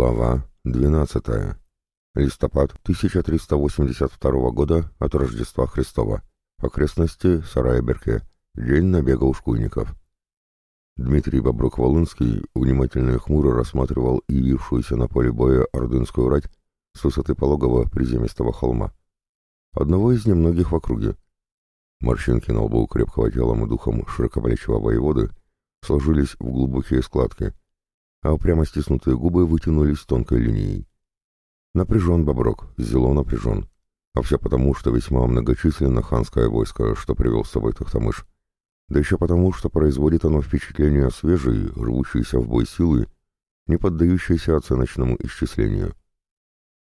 Глава 12. Листопад 1382 года от Рождества Христова. Окрестности Сарая-Берке. День набега ушкуйников. Дмитрий Бобрук-Волынский внимательно и хмуро рассматривал явившуюся на поле боя ордынскую рать с высоты пологого приземистого холма. Одного из немногих в округе. Морщинки на лбу крепкого телом и духом широкоплечего воеводы сложились в глубокие складки — а прямо стиснутые губы вытянулись тонкой линией. Напряжен Боброк, зело напряжен. А все потому, что весьма многочисленно ханское войско, что привел с собой Тахтамыш. Да еще потому, что производит оно впечатление свежей, рвущейся в бой силы, не поддающейся оценочному исчислению.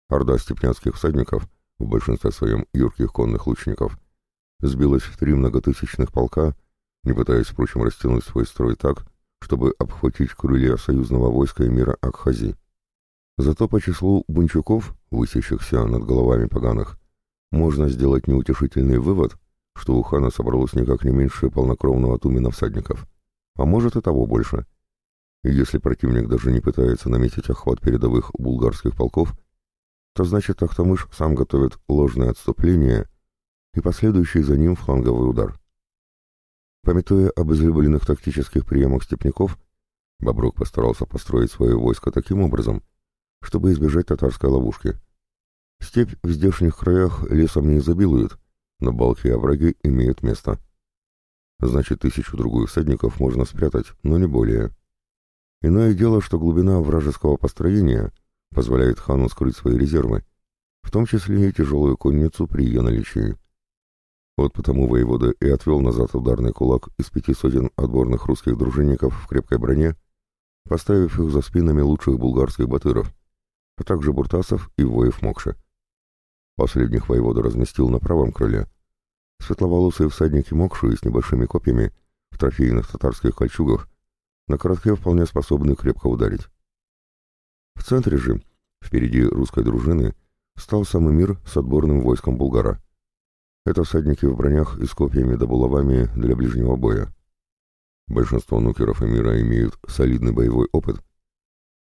Орда степнянских всадников, в большинстве своем юрких конных лучников, сбилась в три многотысячных полка, не пытаясь, впрочем, растянуть свой строй так, чтобы обхватить крылья союзного войска эмира Акхази. Зато по числу бунчуков, высящихся над головами поганых, можно сделать неутешительный вывод, что у хана собралось никак не меньше полнокровного тумена всадников, а может и того больше. И если противник даже не пытается наметить охват передовых булгарских полков, то значит Ахтамыш сам готовит ложное отступление и последующий за ним фланговый удар. Пометуя об излюбленных тактических приемах степняков, Боброк постарался построить свое войско таким образом, чтобы избежать татарской ловушки. Степь в здешних краях лесом не изобилует, но балки и овраги имеют место. Значит, тысячу-другую всадников можно спрятать, но не более. Иное дело, что глубина вражеского построения позволяет хану скрыть свои резервы, в том числе и тяжелую конницу при ее наличии. Вот потому воевода и отвел назад ударный кулак из пяти сотен отборных русских дружинников в крепкой броне, поставив их за спинами лучших булгарских батыров, а также буртасов и воев Мокши. Последних воевода разместил на правом крыле. Светловолосые всадники Мокши с небольшими копьями в трофейных татарских кольчугах на коротке вполне способны крепко ударить. В центре же, впереди русской дружины, стал самый мир с отборным войском Булгара — это всадники в бронях и с копьями да булавами для ближнего боя. Большинство нукеров и мира имеют солидный боевой опыт.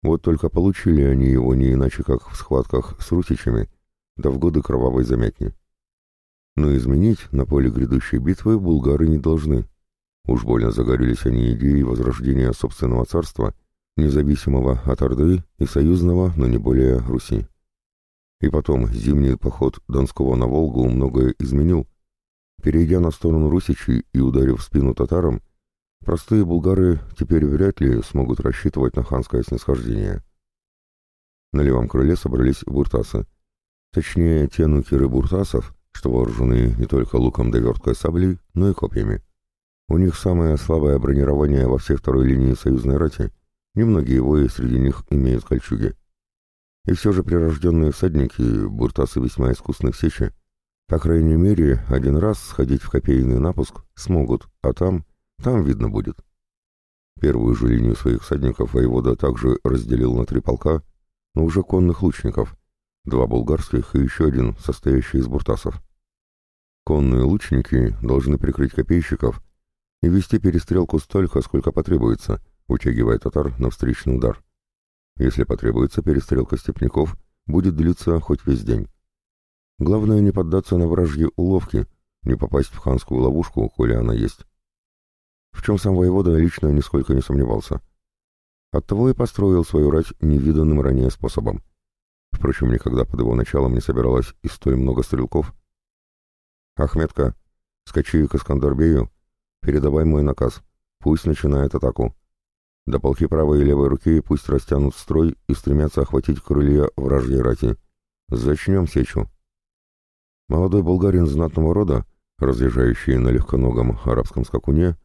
Вот только получили они его не иначе, как в схватках с русичами, да в годы кровавой замятни. Но изменить на поле грядущей битвы булгары не должны. Уж больно загорелись они идеей возрождения собственного царства, независимого от Орды и союзного, но не более Руси. И потом, зимний поход Донского на Волгу многое изменил. Перейдя на сторону русичей и ударив в спину татарам, простые булгары теперь вряд ли смогут рассчитывать на ханское снисхождение. На левом крыле собрались буртасы. Точнее, те нукеры буртасов, что вооружены не только луком да верткой саблей, но и копьями. У них самое слабое бронирование во всей второй линии союзной рати. Немногие вои среди них имеют кольчуги. И все же прирожденные всадники, буртасы весьма искусны в сече, по крайней мере, один раз сходить в копейный напуск смогут, а там, там видно будет. Первую же линию своих всадников воевода также разделил на три полка, но уже конных лучников, два булгарских и еще один, состоящий из буртасов. Конные лучники должны прикрыть копейщиков и вести перестрелку столько, сколько потребуется, утягивая татар на встречный удар. Если потребуется, перестрелка степняков будет длиться хоть весь день. Главное не поддаться на вражьи уловки, не попасть в ханскую ловушку, коли она есть. В чем сам воевода лично нисколько не сомневался. Оттого и построил свою рать невиданным ранее способом. Впрочем, никогда под его началом не собиралось и столь много стрелков. «Ахметка, скачи к Искандарбею, передавай мой наказ, пусть начинает атаку. До полки правой и левой руки пусть растянут строй и стремятся охватить крылья вражьей рати. Зачнем сечу. Молодой болгарин знатного рода, разъезжающий на легконогом арабском скакуне,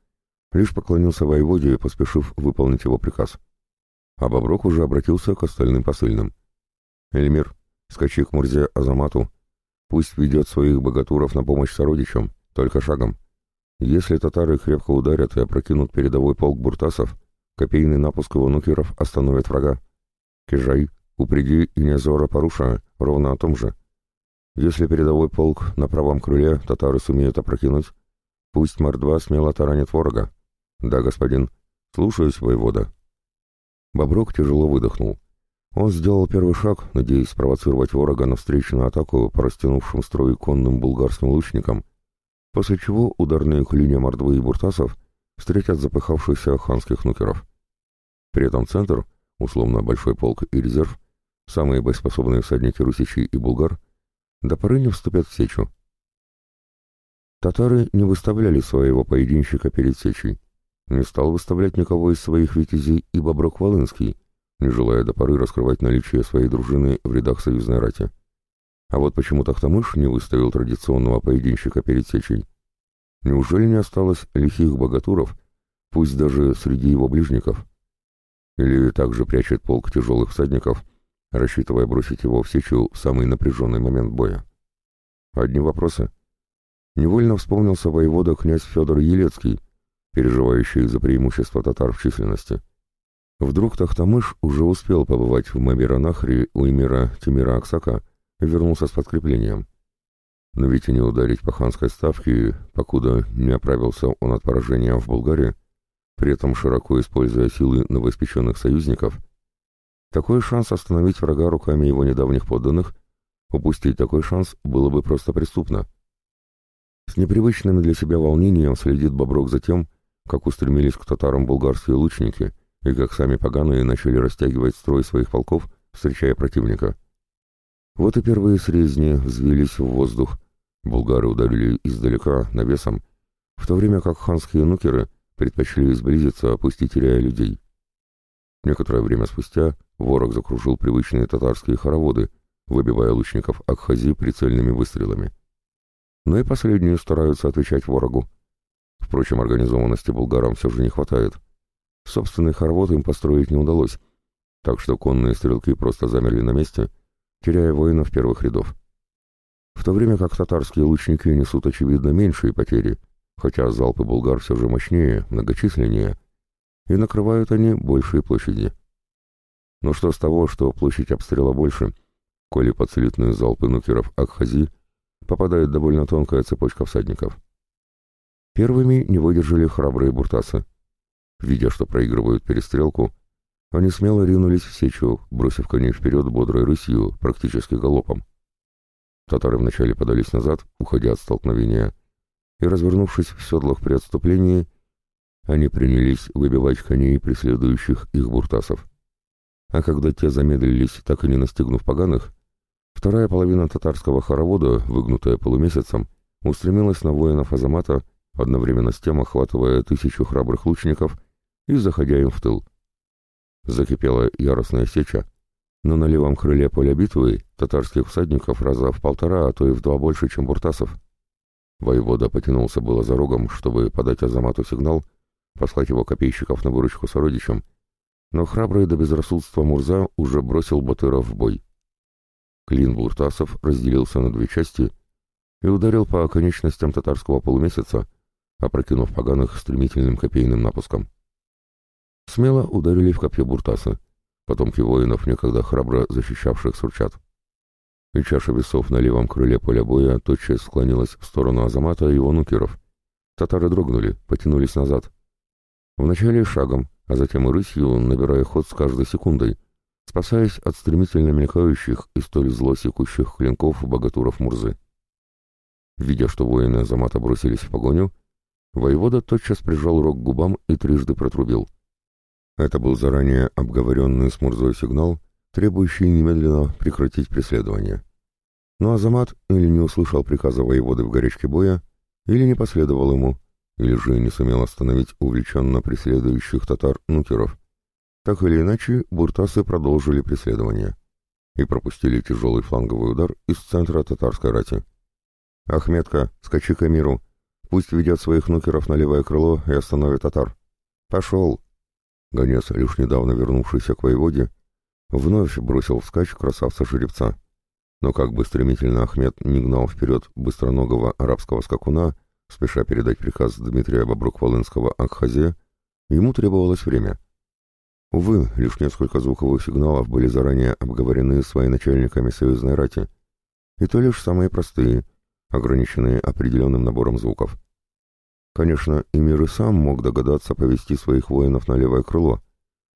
лишь поклонился воеводе, поспешив выполнить его приказ. А Боброк уже обратился к остальным посыльным. «Эльмир, скачи к Мурзе Азамату. Пусть ведет своих богатуров на помощь сородичам, только шагом. Если татары крепко ударят и опрокинут передовой полк буртасов, Копейный напуск его нукеров остановит врага. Кижай, упреди и Незора Паруша ровно о том же. Если передовой полк на правом крыле татары сумеют опрокинуть, пусть Мордва смело таранит ворога. Да, господин, слушаюсь, воевода. Боброк тяжело выдохнул. Он сделал первый шаг, надеясь спровоцировать ворога на встречную атаку по растянувшим строй конным булгарским лучникам, после чего ударные клинья мордвы и буртасов встретят запыхавшихся ханских нукеров. При этом центр, условно большой полк и резерв, самые боеспособные всадники русичей и булгар, до поры не вступят в сечу. Татары не выставляли своего поединщика перед сечей, не стал выставлять никого из своих витязей и Боброк Волынский, не желая до поры раскрывать наличие своей дружины в рядах союзной рати. А вот почему Тахтамыш не выставил традиционного поединщика перед сечей? Неужели не осталось лихих богатуров, пусть даже среди его ближников? Или также прячет полк тяжелых всадников, рассчитывая бросить его в сечу в самый напряженный момент боя? Одни вопросы. Невольно вспомнился воевода князь Федор Елецкий, переживающий за преимущество татар в численности. Вдруг Тахтамыш уже успел побывать в Мабиранахре у эмира Тимира Аксака и вернулся с подкреплением. Но ведь и не ударить по ханской ставке, покуда не оправился он от поражения в Болгарии, при этом широко используя силы новоиспеченных союзников, такой шанс остановить врага руками его недавних подданных, упустить такой шанс было бы просто преступно. С непривычным для себя волнением следит Боброк за тем, как устремились к татарам булгарские лучники и как сами поганые начали растягивать строй своих полков, встречая противника. Вот и первые срезни взвились в воздух, булгары ударили издалека, навесом, в то время как ханские нукеры предпочли сблизиться, пусть и теряя людей. Некоторое время спустя ворог закружил привычные татарские хороводы, выбивая лучников Акхази прицельными выстрелами. Но и последние стараются отвечать ворогу, Впрочем, организованности булгарам все же не хватает. Собственный хорвот им построить не удалось, так что конные стрелки просто замерли на месте, теряя воинов первых рядов. В то время как татарские лучники несут, очевидно, меньшие потери, хотя залпы булгар все же мощнее, многочисленнее, и накрывают они большие площади. Но что с того, что площадь обстрела больше, коли под целитные залпы нукеров Акхази попадает довольно тонкая цепочка всадников. Первыми не выдержали храбрые буртасы. Видя, что проигрывают перестрелку, они смело ринулись в сечу, бросив коней вперед бодрой рысью, практически галопом. Татары вначале подались назад, уходя от столкновения, и, развернувшись в седлах при отступлении, они принялись выбивать коней преследующих их буртасов. А когда те замедлились, так и не настигнув поганых, вторая половина татарского хоровода, выгнутая полумесяцем, устремилась на воинов Азамата одновременно с тем охватывая тысячу храбрых лучников и заходя им в тыл. Закипела яростная сеча, на левом крыле поля битвы татарских всадников раза в полтора, а то и в два больше, чем буртасов. Воевода потянулся было за рогом, чтобы подать Азамату сигнал, послать его копейщиков на выручку сородичам, но храбрый до безрассудства Мурза уже бросил Батыров в бой. Клин буртасов разделился на две части и ударил по оконечностям татарского полумесяца, опрокинув поганых стремительным копейным напуском. Смело ударили в копье буртасы, потомки воинов, некогда храбро защищавших Сурчат. И чаша весов на левом крыле поля боя тотчас склонилась в сторону Азамата и его нукеров. Татары дрогнули, потянулись назад. Вначале шагом, а затем и рысью, набирая ход с каждой секундой, спасаясь от стремительно мелькающих и столь зло секущих клинков богатуров Мурзы. Видя, что воины Азамата бросились в погоню, Воевода тотчас прижал рог к губам и трижды протрубил. Это был заранее обговоренный с Мурзой сигнал, требующий немедленно прекратить преследование. Но Азамат или не услышал приказа воеводы в горячке боя, или не последовал ему, или же не сумел остановить увлеченно преследующих татар нукеров. Так или иначе, буртасы продолжили преследование и пропустили тяжелый фланговый удар из центра татарской рати. «Ахметка, скачи к Эмиру, Пусть ведет своих нукеров на левое крыло и остановит татар. Пошел!» Гонец, лишь недавно вернувшийся к воеводе, вновь бросил вскачь красавца-жеребца. Но как бы стремительно Ахмед не гнал вперед быстроногого арабского скакуна, спеша передать приказ Дмитрия Бобрук-Волынского Акхазе, ему требовалось время. Увы, лишь несколько звуковых сигналов были заранее обговорены с военачальниками союзной рати, и то лишь самые простые — ограниченные определенным набором звуков. Конечно, Эмир и сам мог догадаться повести своих воинов на левое крыло,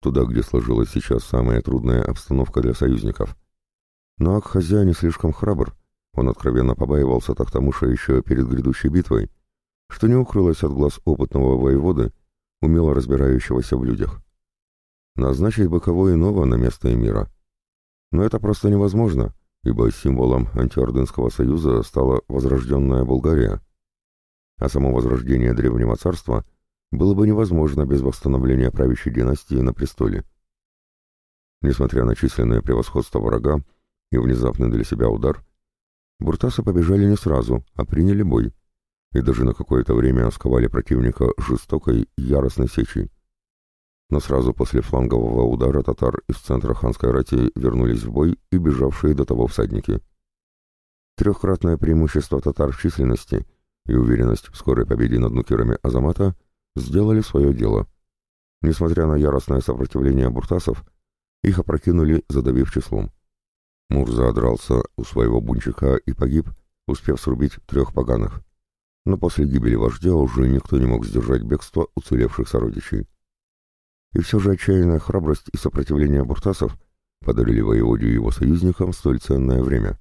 туда, где сложилась сейчас самая трудная обстановка для союзников. Но Акхазя не слишком храбр, он откровенно побаивался Тахтамыша еще перед грядущей битвой, что не укрылось от глаз опытного воеводы, умело разбирающегося в людях. Назначить бы иного на место эмира. Но это просто невозможно, ибо символом антиордынского союза стала возрожденная Булгария. А само возрождение Древнего Царства было бы невозможно без восстановления правящей династии на престоле. Несмотря на численное превосходство врага и внезапный для себя удар, буртасы побежали не сразу, а приняли бой, и даже на какое-то время сковали противника жестокой яростной сечей. Но сразу после флангового удара татар из центра ханской рати вернулись в бой и бежавшие до того всадники. Трехкратное преимущество татар в численности и уверенность в скорой победе над нукерами Азамата сделали свое дело. Несмотря на яростное сопротивление буртасов, их опрокинули, задавив числом. Мурза одрался у своего бунчика и погиб, успев срубить трех поганых. Но после гибели вождя уже никто не мог сдержать бегство уцелевших сородичей. И все же отчаянная храбрость и сопротивление буртасов подарили воеводе и его союзникам столь ценное время.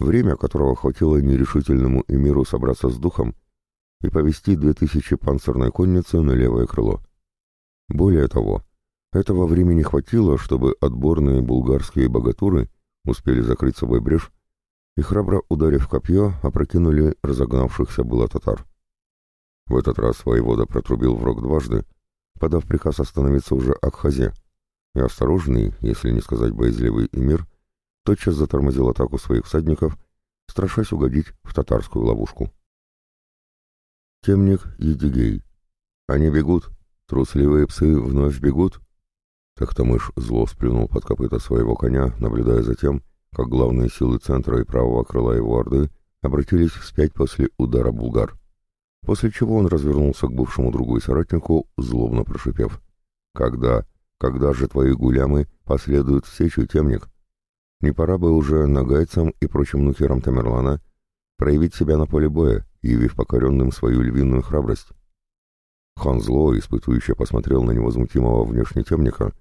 Время, которого хватило нерешительному эмиру собраться с духом и повести две тысячи панцирной конницы на левое крыло. Более того, этого времени хватило, чтобы отборные булгарские богатуры успели закрыть собой брешь и, храбро ударив копье, опрокинули разогнавшихся было татар. В этот раз воевода протрубил в рог дважды, подав приказ остановиться уже Акхазе, и осторожный, если не сказать боязливый эмир, тотчас затормозил атаку своих всадников, страшась угодить в татарскую ловушку. Темник Едигей. Они бегут, трусливые псы вновь бегут. Тахтамыш зло сплюнул под копыта своего коня, наблюдая за тем, как главные силы центра и правого крыла его орды обратились вспять после удара булгар после чего он развернулся к бывшему другу и соратнику, злобно прошипев. «Когда, когда же твои гулямы последуют в сечу, темник? Не пора бы уже нагайцам и прочим нухерам Тамерлана проявить себя на поле боя, явив покоренным свою львиную храбрость?» Хан зло, испытующе посмотрел на невозмутимого внешне темника,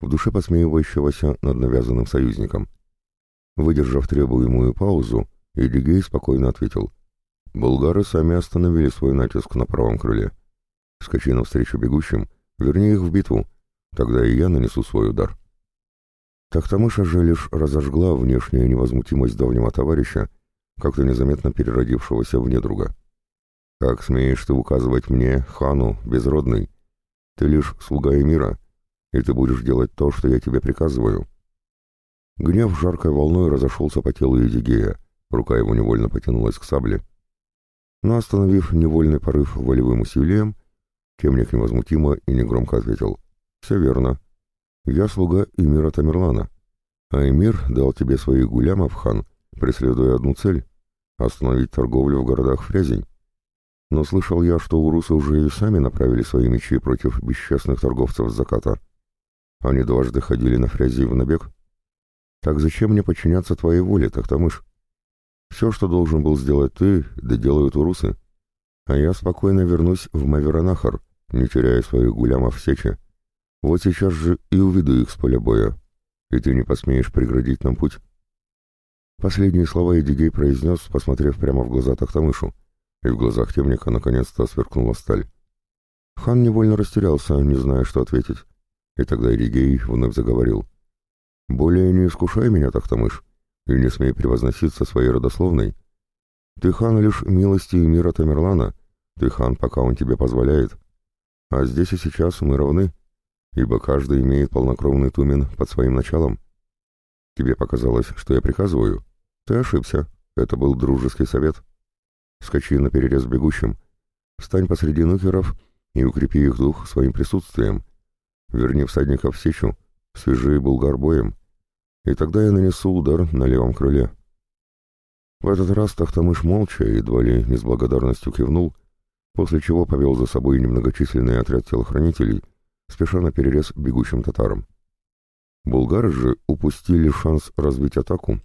в душе посмеивающегося над навязанным союзником. Выдержав требуемую паузу, Эдигей спокойно ответил — Булгары сами остановили свой натиск на правом крыле. Скачи навстречу бегущим, верни их в битву, тогда и я нанесу свой удар. Тахтамыша же лишь разожгла внешняя невозмутимость давнего товарища, как-то незаметно переродившегося в недруга. «Как смеешь ты указывать мне, хану, безродный? Ты лишь слуга мира, и ты будешь делать то, что я тебе приказываю». Гнев жаркой волной разошелся по телу Едигея, рука его невольно потянулась к сабле но, остановив невольный порыв волевым усилием, темник невозмутимо и негромко ответил. «Все верно. Я слуга Эмира Тамерлана, а Эмир дал тебе свои гулямов, хан, преследуя одну цель — остановить торговлю в городах Фрязень. Но слышал я, что урусы уже и сами направили свои мечи против бесчестных торговцев с заката. Они дважды ходили на Фрязи в набег. Так зачем мне подчиняться твоей воле, Тахтамыш?» Все, что должен был сделать ты, да делают урусы. А я спокойно вернусь в Маверанахар, не теряя своих гулямов в сече. Вот сейчас же и уведу их с поля боя. И ты не посмеешь преградить нам путь. Последние слова Эдигей произнес, посмотрев прямо в глаза Тахтамышу, и в глазах темника наконец-то сверкнула сталь. Хан невольно растерялся, не зная, что ответить. И тогда Эдигей вновь заговорил. «Более не искушай меня, Тахтамыш и не смей превозноситься своей родословной. Ты хан лишь милости и мира Тамерлана, ты хан, пока он тебе позволяет. А здесь и сейчас мы равны, ибо каждый имеет полнокровный тумен под своим началом. Тебе показалось, что я приказываю? Ты ошибся, это был дружеский совет. Скачи на перерез бегущим, встань посреди нукеров и укрепи их дух своим присутствием. Верни всадников в сечу, свяжи булгар боем, и тогда я нанесу удар на левом крыле. В этот раз Тахтамыш молча, едва ли не с благодарностью кивнул, после чего повел за собой немногочисленный отряд телохранителей, спеша на перерез бегущим татарам. Булгары же упустили шанс развить атаку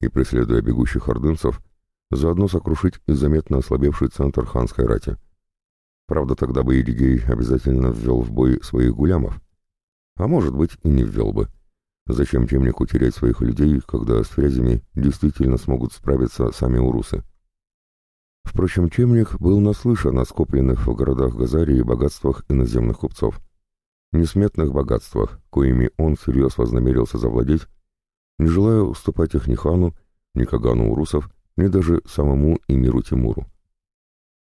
и, преследуя бегущих ордынцев, заодно сокрушить заметно ослабевший центр ханской рати. Правда, тогда бы Едигей обязательно ввел в бой своих гулямов. А может быть, и не ввел бы. Зачем темнику терять своих людей, когда с фрязями действительно смогут справиться сами урусы? Впрочем, темник был наслышан о скопленных в городах Газарии богатствах иноземных купцов. Несметных богатствах, коими он всерьез вознамерился завладеть, не желая уступать их ни хану, ни Кагану урусов, ни даже самому Эмиру Тимуру.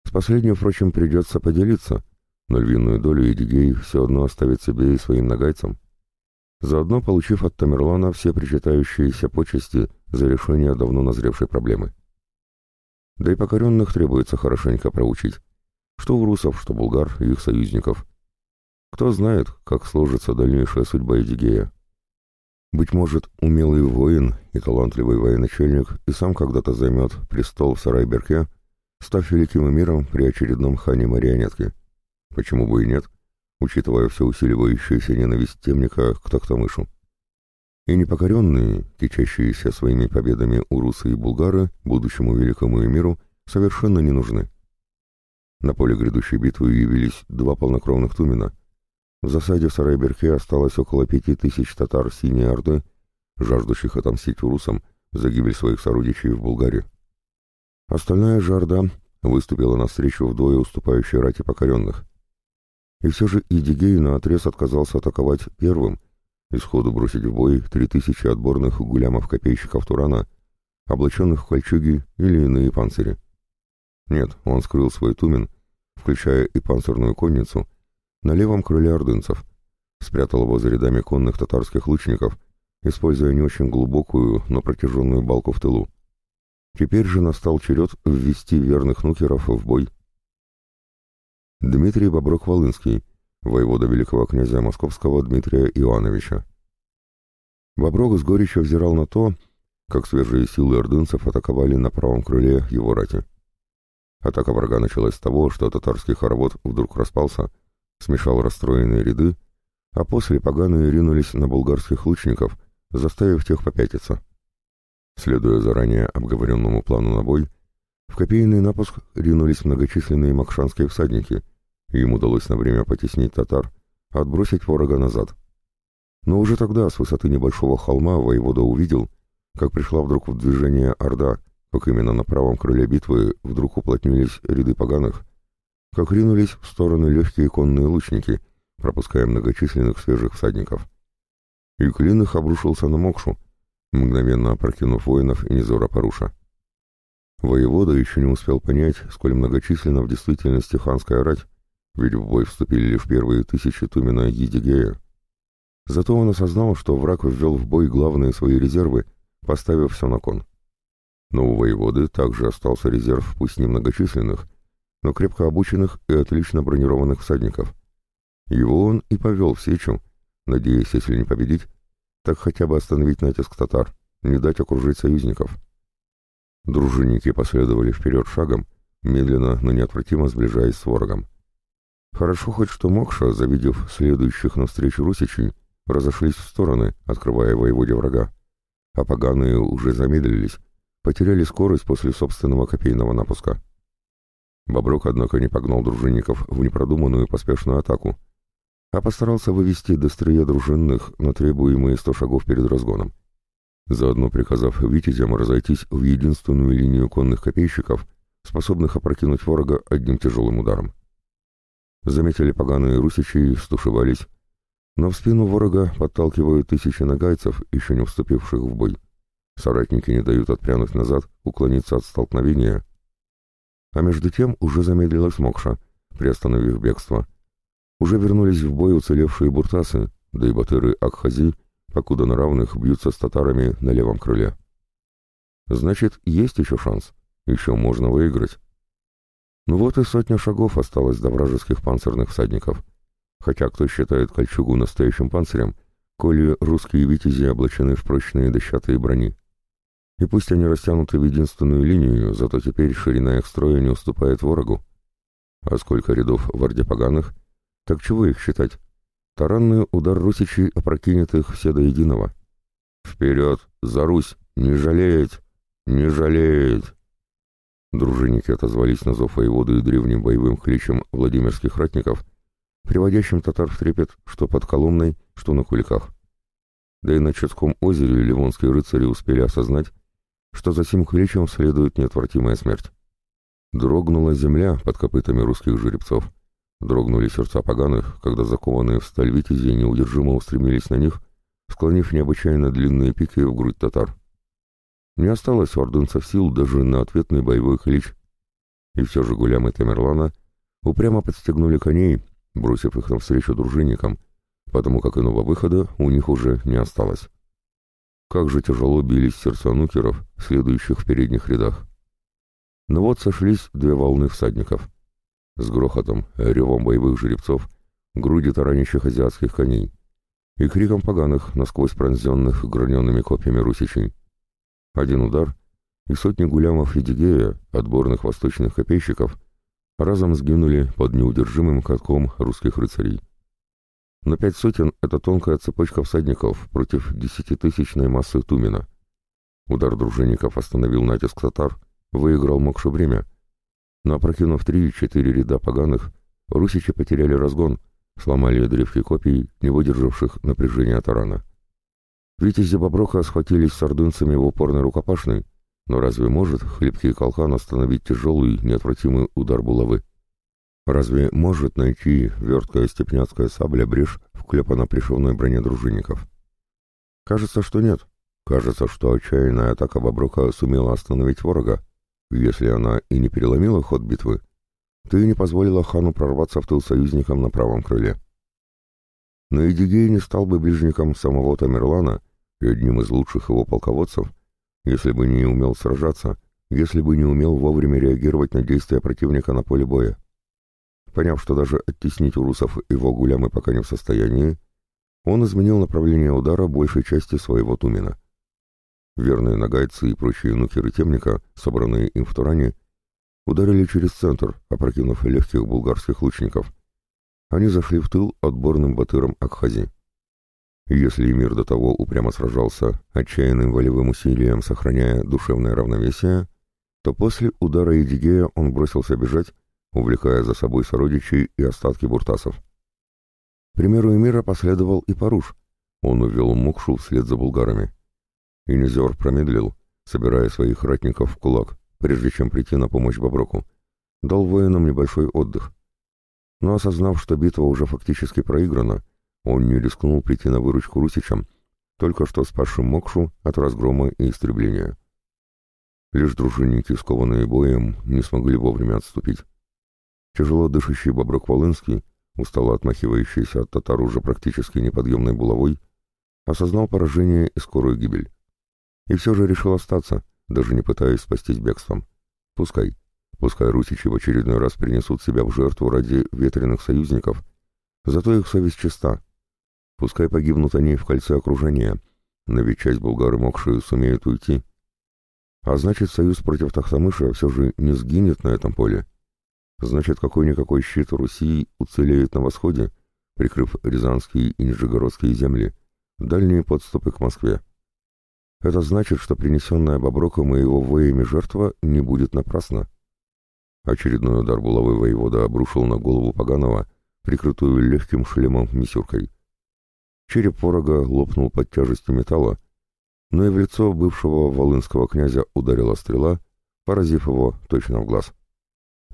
С последним, впрочем, придется поделиться, но львиную долю Эдигей все одно оставит себе и своим нагайцам, заодно получив от Тамерлана все причитающиеся почести за решение давно назревшей проблемы. Да и покоренных требуется хорошенько проучить, что у русов, что булгар и их союзников. Кто знает, как сложится дальнейшая судьба Эдигея. Быть может, умелый воин и талантливый военачальник и сам когда-то займет престол в Сарайберке, став великим миром при очередном хане марионетки. Почему бы и нет, учитывая все усиливающуюся ненависть темника к Тахтамышу. И непокоренные, течащиеся своими победами урусы и булгары, будущему великому миру, совершенно не нужны. На поле грядущей битвы явились два полнокровных Тумена — в засаде в Сарайберке осталось около пяти тысяч татар Синей Орды, жаждущих отомстить урусам за гибель своих сородичей в Булгарии. Остальная же Орда выступила навстречу вдвое уступающей рате покоренных. И все же Идигей наотрез отказался атаковать первым и сходу бросить в бой три тысячи отборных гулямов-копейщиков Турана, облаченных в кольчуги или иные панцири. Нет, он скрыл свой тумен, включая и панцирную конницу, на левом крыле ордынцев, спрятал его за рядами конных татарских лучников, используя не очень глубокую, но протяженную балку в тылу. Теперь же настал черед ввести верных нукеров в бой. Дмитрий Боброк-Волынский, воевода великого князя Московского Дмитрия Иоанновича. Боброк с горечью взирал на то, как свежие силы ордынцев атаковали на правом крыле его рати. Атака врага началась с того, что татарский хоровод вдруг распался — смешал расстроенные ряды, а после поганые ринулись на болгарских лучников, заставив тех попятиться. Следуя заранее обговоренному плану на бой, в копейный напуск ринулись многочисленные макшанские всадники, и им удалось на время потеснить татар, отбросить ворога назад. Но уже тогда с высоты небольшого холма воевода увидел, как пришла вдруг в движение Орда, как именно на правом крыле битвы вдруг уплотнились ряды поганых, как ринулись в стороны легкие конные лучники, пропуская многочисленных свежих всадников. И клин их обрушился на Мокшу, мгновенно опрокинув воинов и Низора Паруша. Воевода еще не успел понять, сколь многочисленно в действительности ханская рать, ведь в бой вступили лишь первые тысячи Тумена Едигея. Зато он осознал, что враг ввел в бой главные свои резервы, поставив все на кон. Но у воеводы также остался резерв, пусть немногочисленных, но крепко обученных и отлично бронированных всадников. Его он и повел в сечу, надеясь, если не победить, так хотя бы остановить натиск татар, не дать окружить союзников. Дружинники последовали вперед шагом, медленно, но неотвратимо сближаясь с ворогом. Хорошо хоть что Мокша, завидев следующих навстречу русичей, разошлись в стороны, открывая воеводе врага, а поганые уже замедлились, потеряли скорость после собственного копейного напуска. Боброк, однако, не погнал дружинников в непродуманную поспешную атаку, а постарался вывести до дружинных на требуемые сто шагов перед разгоном, заодно приказав витязям разойтись в единственную линию конных копейщиков, способных опрокинуть ворога одним тяжелым ударом. Заметили поганые русичи и стушевались, но в спину ворога подталкивают тысячи нагайцев, еще не вступивших в бой. Соратники не дают отпрянуть назад, уклониться от столкновения — а между тем уже замедлилась Мокша, приостановив бегство. Уже вернулись в бой уцелевшие буртасы, да и батыры Акхази, покуда на равных бьются с татарами на левом крыле. Значит, есть еще шанс, еще можно выиграть. Ну вот и сотня шагов осталось до вражеских панцирных всадников. Хотя кто считает кольчугу настоящим панцирем, коли русские витязи облачены в прочные дощатые брони. И пусть они растянуты в единственную линию, зато теперь ширина их строя не уступает ворогу. А сколько рядов в Орде Поганых? Так чего их считать? Таранный удар русичей опрокинет их все до единого. «Вперед! За Русь! Не жалеть! Не жалеть!» Дружинники отозвались на зов воеводы древним боевым кличем владимирских ратников, приводящим татар в трепет, что под Коломной что на куликах. Да и на Чудском озере ливонские рыцари успели осознать, что за сим кличем следует неотвратимая смерть. Дрогнула земля под копытами русских жеребцов. Дрогнули сердца поганых, когда закованные в сталь витязи неудержимо устремились на них, склонив необычайно длинные пики в грудь татар. Не осталось у ордынцев сил даже на ответный боевой клич. И все же гулямы Тамерлана упрямо подстегнули коней, бросив их навстречу дружинникам, потому как иного выхода у них уже не осталось. Как же тяжело бились сердца нукеров, следующих в передних рядах. Но вот сошлись две волны всадников. С грохотом, ревом боевых жеребцов, груди таранящих азиатских коней и криком поганых, насквозь пронзенных граненными копьями русичей. Один удар, и сотни гулямов Едигея, отборных восточных копейщиков, разом сгинули под неудержимым катком русских рыцарей. Но пять сотен — это тонкая цепочка всадников против десятитысячной массы Тумина. Удар дружинников остановил натиск татар, выиграл Мокшу время. Но опрокинув три-четыре ряда поганых, русичи потеряли разгон, сломали древки копий, не выдержавших напряжения тарана. Витязи Боброка схватились с ордынцами в упорной рукопашной, но разве может хлипкий колхан остановить тяжелый, неотвратимый удар булавы? Разве может найти верткая степняцкая сабля брешь в клепано-пришивной броне дружинников? Кажется, что нет. Кажется, что отчаянная атака Боброка сумела остановить ворога, если она и не переломила ход битвы, ты не позволила хану прорваться в тыл союзникам на правом крыле. Но Эдигей не стал бы ближником самого Тамерлана и одним из лучших его полководцев, если бы не умел сражаться, если бы не умел вовремя реагировать на действия противника на поле боя. Поняв, что даже оттеснить урусов его гулямы пока не в состоянии, он изменил направление удара большей части своего тумена. Верные нагайцы и прочие нукеры темника, собранные им в Туране, ударили через центр, опрокинув легких булгарских лучников. Они зашли в тыл отборным батыром Акхази. Если Эмир до того упрямо сражался, отчаянным волевым усилием сохраняя душевное равновесие, то после удара Едигея он бросился бежать, увлекая за собой сородичей и остатки буртасов. К примеру Эмира последовал и Паруш. Он увел Мукшу вслед за булгарами. И Низер промедлил, собирая своих ратников в кулак, прежде чем прийти на помощь Боброку. Дал воинам небольшой отдых. Но осознав, что битва уже фактически проиграна, он не рискнул прийти на выручку русичам, только что спасшим Мокшу от разгрома и истребления. Лишь дружинники, скованные боем, не смогли вовремя отступить. Тяжело дышащий Боброк Волынский, устало отмахивающийся от татар уже практически неподъемной булавой, осознал поражение и скорую гибель. И все же решил остаться, даже не пытаясь спастись бегством. Пускай. Пускай русичи в очередной раз принесут себя в жертву ради ветреных союзников, зато их совесть чиста, Пускай погибнут они в кольце окружения, но ведь часть болгары мокшие сумеют уйти. А значит, союз против Тахтамыша все же не сгинет на этом поле. Значит, какой-никакой щит Руси уцелеет на восходе, прикрыв Рязанские и Нижегородские земли, дальние подступы к Москве. Это значит, что принесенная Боброком и его воями жертва не будет напрасна. Очередной удар булавы воевода обрушил на голову Паганова, прикрытую легким шлемом мисюркой. Череп ворога лопнул под тяжестью металла, но и в лицо бывшего волынского князя ударила стрела, поразив его точно в глаз,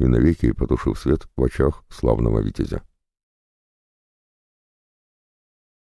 и навеки потушив свет в очах славного витязя.